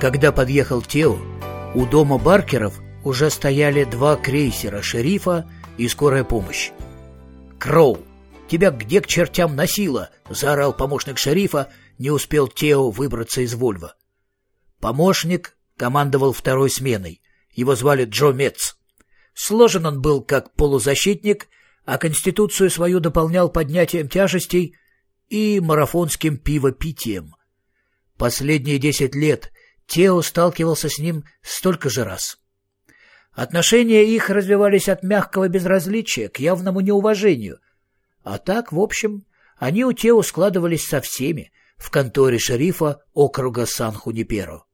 Когда подъехал Тео, у дома Баркеров уже стояли два крейсера шерифа и скорая помощь. «Кроу, тебя где к чертям носило?» — заорал помощник шерифа, не успел Тео выбраться из Вольва. Помощник командовал второй сменой. Его звали Джо Метц. Сложен он был как полузащитник, а конституцию свою дополнял поднятием тяжестей и марафонским пивопитием. Последние десять лет Тео сталкивался с ним столько же раз. Отношения их развивались от мягкого безразличия к явному неуважению. А так, в общем, они у Тео складывались со всеми в конторе шерифа округа Сан-Хуниперо.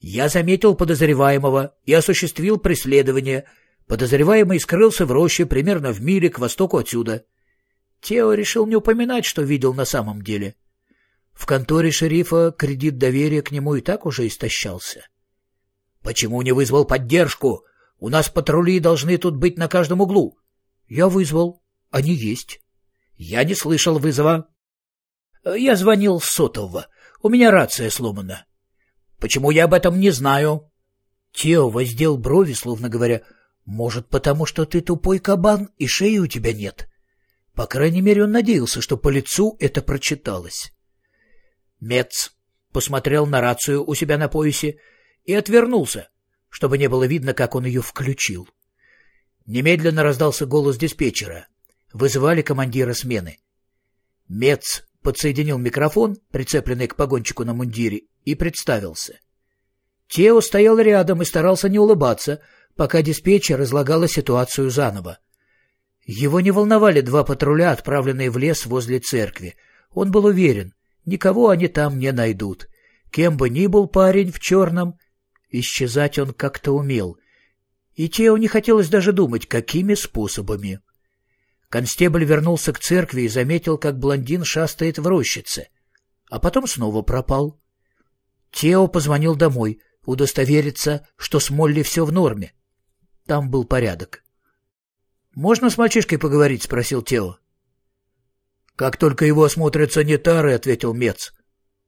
Я заметил подозреваемого и осуществил преследование. Подозреваемый скрылся в роще примерно в миле к востоку отсюда. Тео решил не упоминать, что видел на самом деле. В конторе шерифа кредит доверия к нему и так уже истощался. — Почему не вызвал поддержку? У нас патрули должны тут быть на каждом углу. — Я вызвал. Они есть. — Я не слышал вызова. — Я звонил с сотового. У меня рация сломана. — Почему я об этом не знаю? Тео воздел брови, словно говоря, «Может, потому что ты тупой кабан и шеи у тебя нет?» По крайней мере, он надеялся, что по лицу это прочиталось. Мец посмотрел на рацию у себя на поясе и отвернулся, чтобы не было видно, как он ее включил. Немедленно раздался голос диспетчера. Вызывали командира смены. Мец подсоединил микрофон, прицепленный к погончику на мундире, и представился. Тео стоял рядом и старался не улыбаться, пока диспетчер излагала ситуацию заново. Его не волновали два патруля, отправленные в лес возле церкви. Он был уверен, Никого они там не найдут. Кем бы ни был парень в черном, исчезать он как-то умел. И Тео не хотелось даже думать, какими способами. Констебль вернулся к церкви и заметил, как блондин шастает в рощице. А потом снова пропал. Тео позвонил домой, удостовериться, что с Молли все в норме. Там был порядок. «Можно с мальчишкой поговорить?» — спросил Тео. «Как только его осмотрят санитары», — ответил Мец.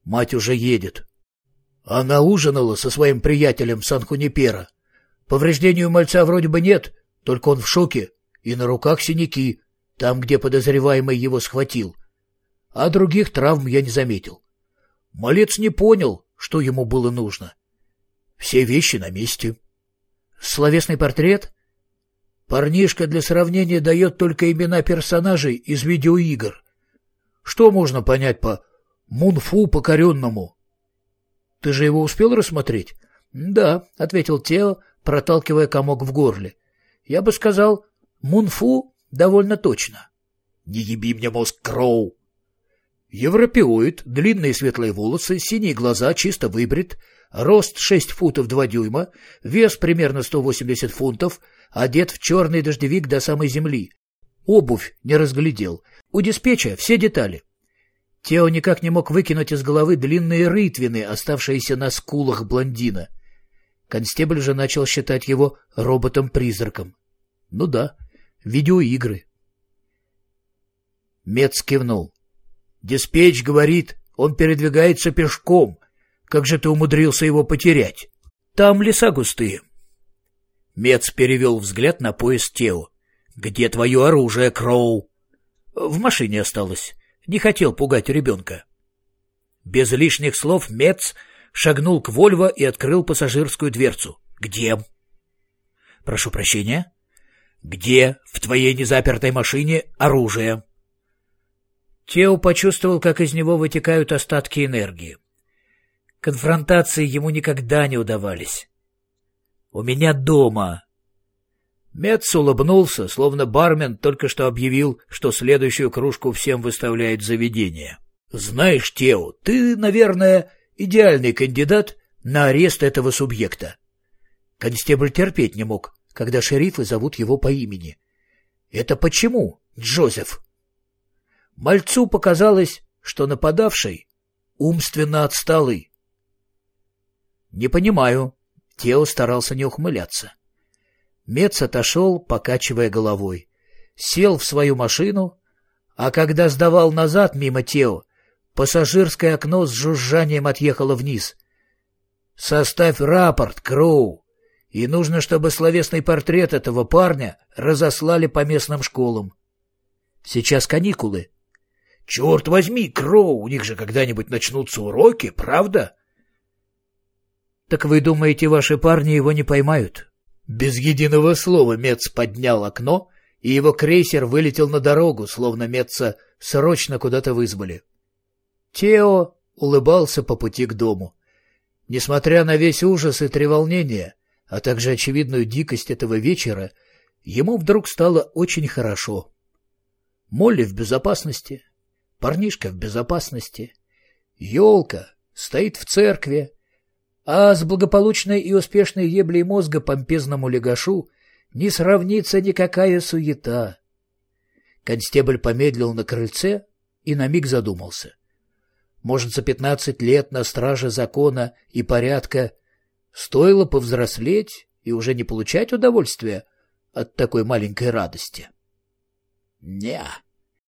«Мать уже едет». Она ужинала со своим приятелем Сан-Хунипера. У мальца вроде бы нет, только он в шоке, и на руках синяки, там, где подозреваемый его схватил. А других травм я не заметил. Малец не понял, что ему было нужно. Все вещи на месте. Словесный портрет? Парнишка для сравнения дает только имена персонажей из видеоигр. Что можно понять по Мунфу покоренному? — Ты же его успел рассмотреть? — Да, — ответил Тео, проталкивая комок в горле. — Я бы сказал, Мунфу довольно точно. — Не еби мне мозг, Кроу! Европеоид, длинные светлые волосы, синие глаза, чисто выбрит, рост 6 футов 2 дюйма, вес примерно 180 фунтов, одет в черный дождевик до самой земли. Обувь не разглядел — у диспетча все детали. Тео никак не мог выкинуть из головы длинные рытвины, оставшиеся на скулах блондина. Констебль же начал считать его роботом-призраком. Ну да, видеоигры. Мец кивнул. Диспетч говорит, он передвигается пешком. Как же ты умудрился его потерять? Там леса густые. Мец перевел взгляд на пояс Тео. «Где твое оружие, Кроу?» В машине осталось. Не хотел пугать ребенка. Без лишних слов Мец шагнул к Вольво и открыл пассажирскую дверцу. «Где?» «Прошу прощения?» «Где в твоей незапертой машине оружие?» Тео почувствовал, как из него вытекают остатки энергии. Конфронтации ему никогда не удавались. «У меня дома», Мец улыбнулся, словно бармен только что объявил, что следующую кружку всем выставляет заведение. «Знаешь, Тео, ты, наверное, идеальный кандидат на арест этого субъекта». Констебль терпеть не мог, когда шерифы зовут его по имени. «Это почему, Джозеф?» Мальцу показалось, что нападавший умственно отсталый. «Не понимаю». Тео старался не ухмыляться. Мец отошел, покачивая головой. Сел в свою машину, а когда сдавал назад мимо Тео, пассажирское окно с жужжанием отъехало вниз. Составь рапорт, Кроу. И нужно, чтобы словесный портрет этого парня разослали по местным школам. Сейчас каникулы. Черт возьми, Кроу, у них же когда-нибудь начнутся уроки, правда? Так вы думаете, ваши парни его не поймают? Без единого слова Мец поднял окно, и его крейсер вылетел на дорогу, словно Меца срочно куда-то вызвали. Тео улыбался по пути к дому. Несмотря на весь ужас и треволнение, а также очевидную дикость этого вечера, ему вдруг стало очень хорошо. Молли в безопасности, парнишка в безопасности, елка стоит в церкви, а с благополучной и успешной еблей мозга помпезному легашу не сравнится никакая суета. Констебль помедлил на крыльце и на миг задумался. Может, за пятнадцать лет на страже закона и порядка стоило повзрослеть и уже не получать удовольствия от такой маленькой радости? — Не,